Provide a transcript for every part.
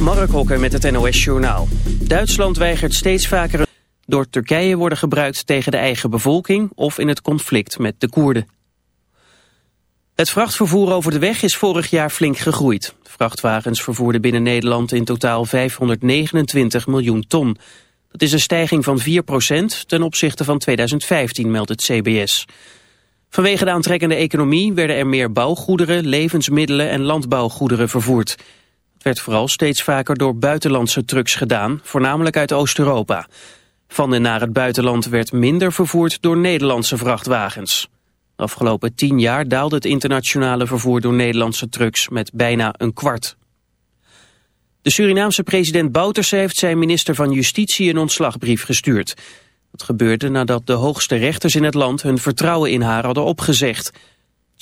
Mark Hokker met het NOS Journaal. Duitsland weigert steeds vaker door Turkije worden gebruikt tegen de eigen bevolking of in het conflict met de Koerden. Het vrachtvervoer over de weg is vorig jaar flink gegroeid. Vrachtwagens vervoerden binnen Nederland in totaal 529 miljoen ton. Dat is een stijging van 4% ten opzichte van 2015, meldt het CBS. Vanwege de aantrekkende economie werden er meer bouwgoederen, levensmiddelen en landbouwgoederen vervoerd. Werd vooral steeds vaker door buitenlandse trucks gedaan, voornamelijk uit Oost-Europa. Van en naar het buitenland werd minder vervoerd door Nederlandse vrachtwagens. De afgelopen tien jaar daalde het internationale vervoer door Nederlandse trucks met bijna een kwart. De Surinaamse president Bouterse heeft zijn minister van Justitie een ontslagbrief gestuurd. Dat gebeurde nadat de hoogste rechters in het land hun vertrouwen in haar hadden opgezegd.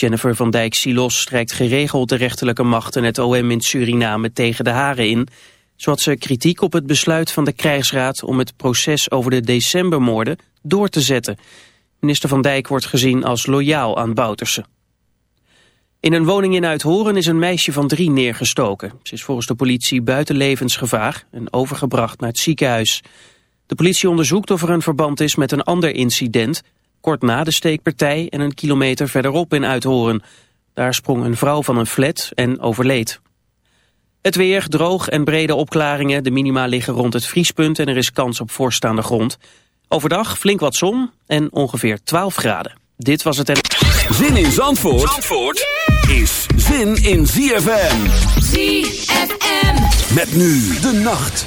Jennifer van Dijk-Silos strijkt geregeld de rechterlijke macht en het OM in Suriname tegen de haren in. Zo had ze kritiek op het besluit van de krijgsraad om het proces over de decembermoorden door te zetten. Minister van Dijk wordt gezien als loyaal aan Bouterse. In een woning in Uithoren is een meisje van drie neergestoken. Ze is volgens de politie buiten levensgevaar en overgebracht naar het ziekenhuis. De politie onderzoekt of er een verband is met een ander incident... kort na de steekpartij en een kilometer verderop in Uithoren. Daar sprong een vrouw van een flat en overleed. Het weer, droog en brede opklaringen. De minima liggen rond het vriespunt en er is kans op voorstaande grond. Overdag flink wat zon en ongeveer 12 graden. Dit was het... Zin in Zandvoort, Zandvoort is zin in ZFM. ZFM. Met nu de nacht.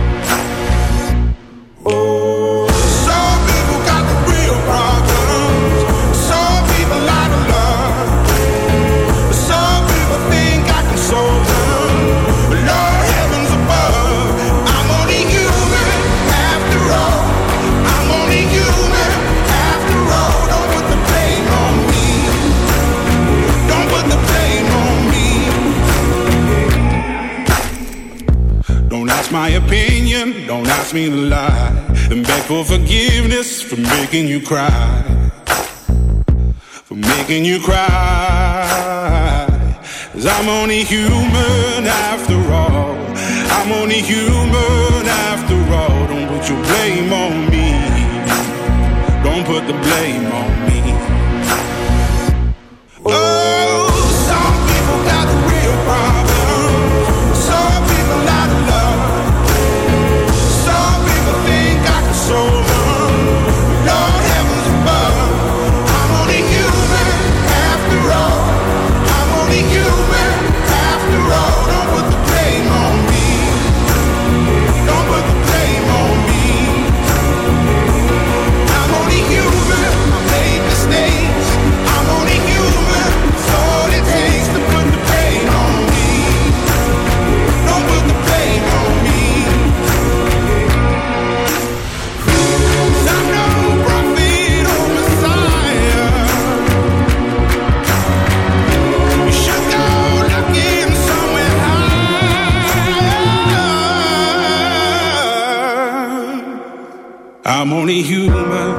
for forgiveness for making you cry. For making you cry. Cause I'm only human after all. I'm only human after all. Don't put your blame on me. Don't put the blame on me.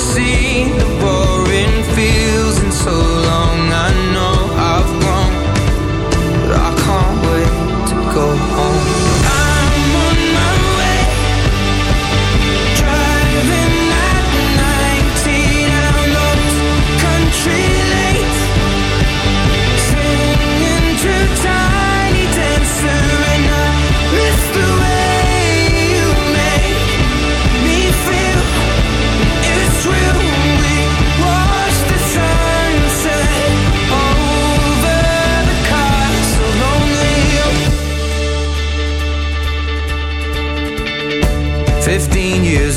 seen the world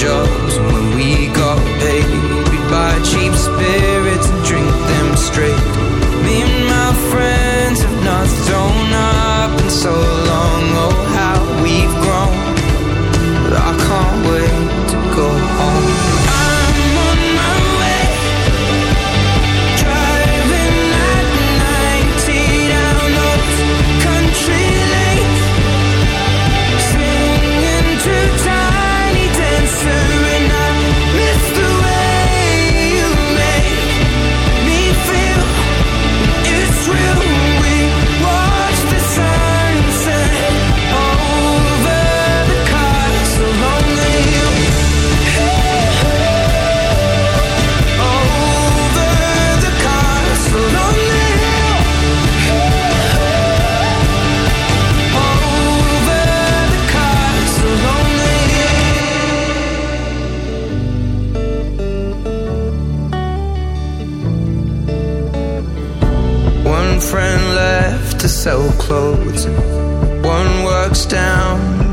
jobs and when we got paid We'd buy cheap spirits and drink them straight. Me and my friends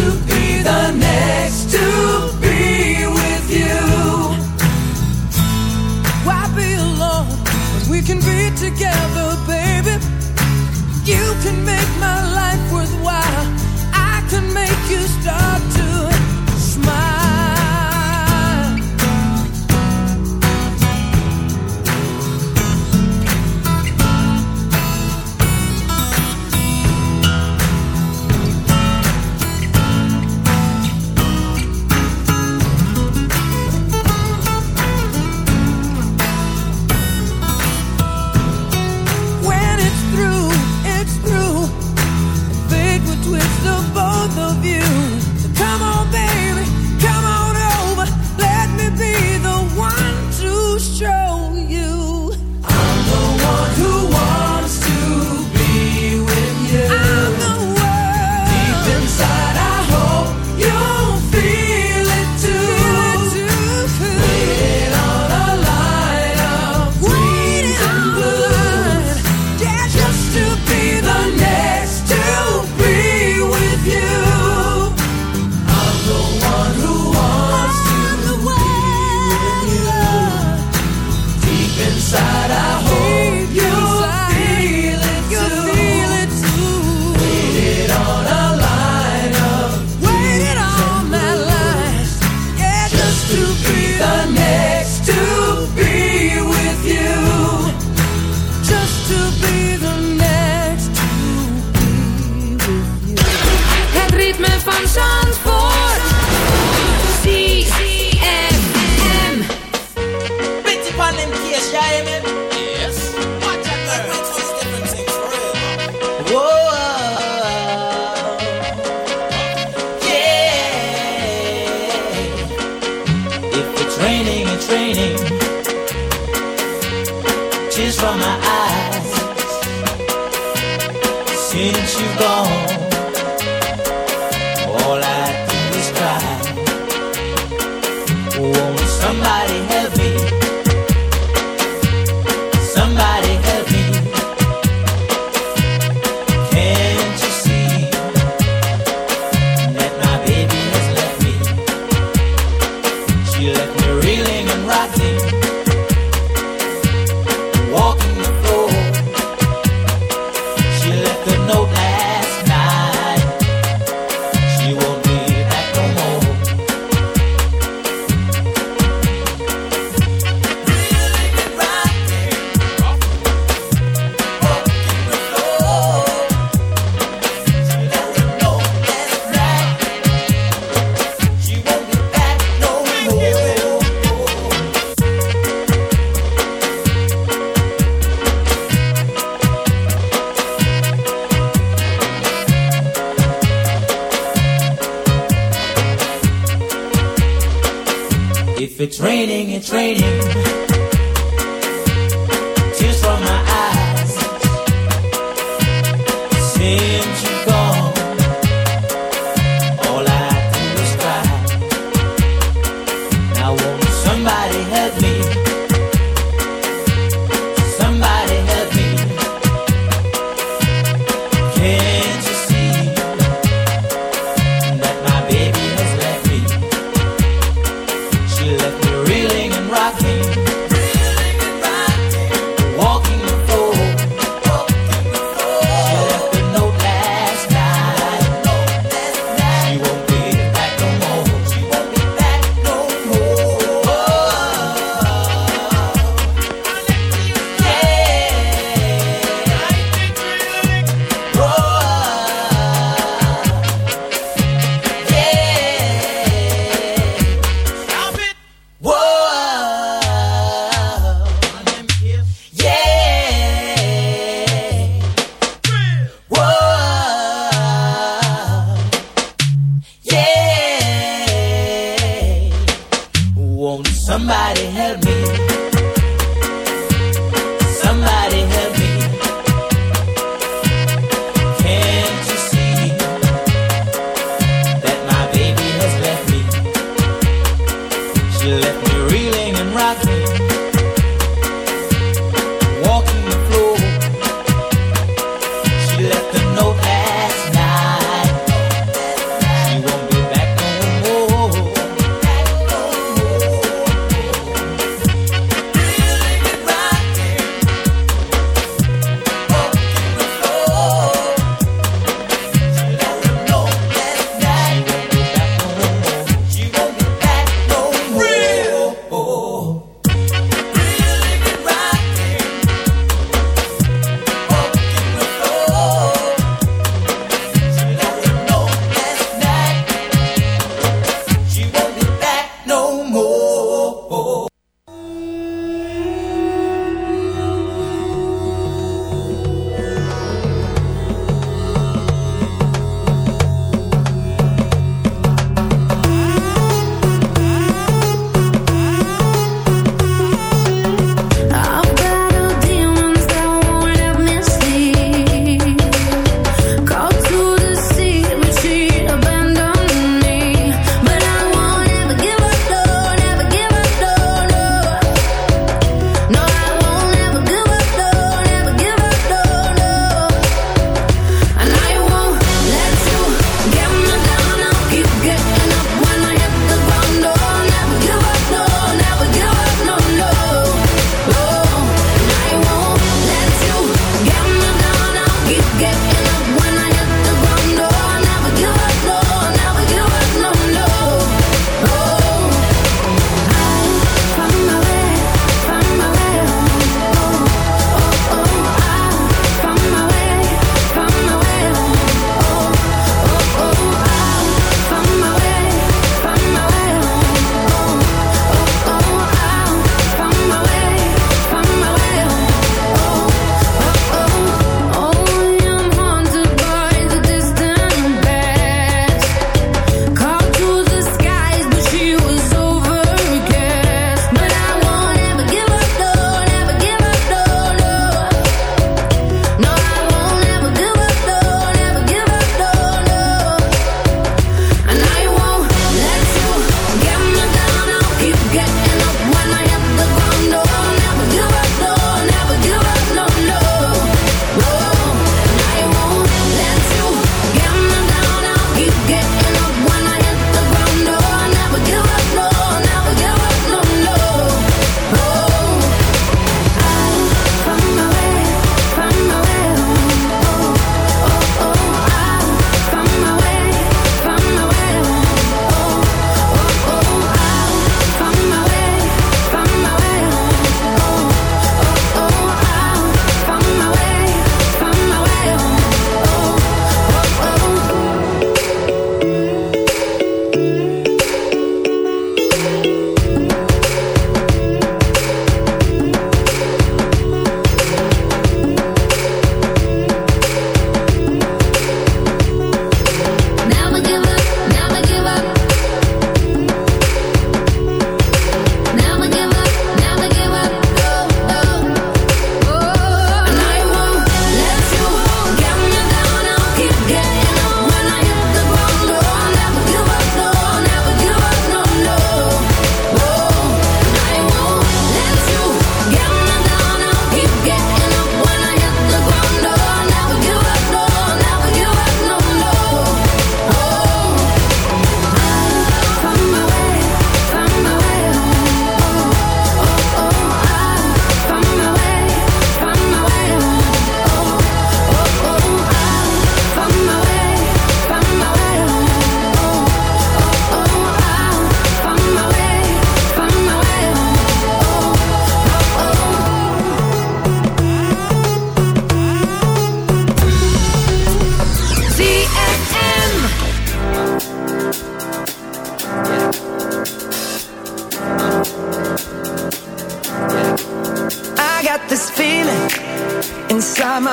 to Can't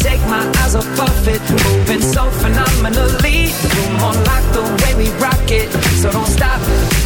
Take my eyes off of it, moving so phenomenally. You're like the way we rock it, so don't stop.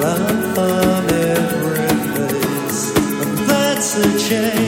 love on every face. and That's a change.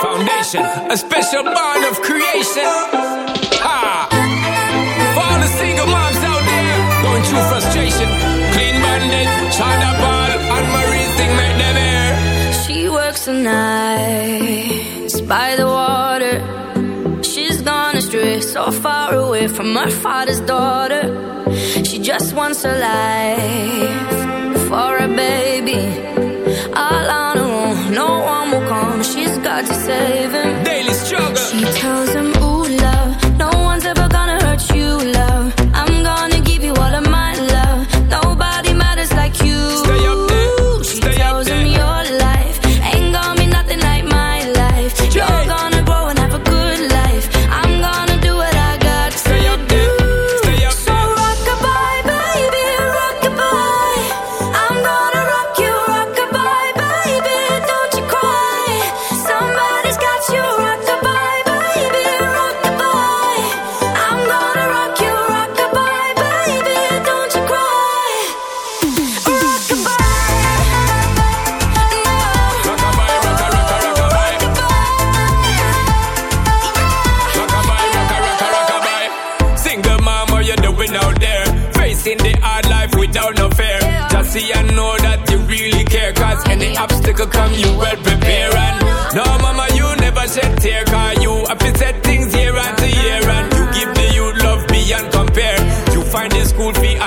foundation, a special bond of creation. Ha! For all the single moms out there going through frustration, clean minded, China ball, and Marie's thing make them air. She works the night by the water. She's gone astray, so far away from her father's daughter. She just wants a life for a baby, all on God to save him. Daily struggle. She tells him.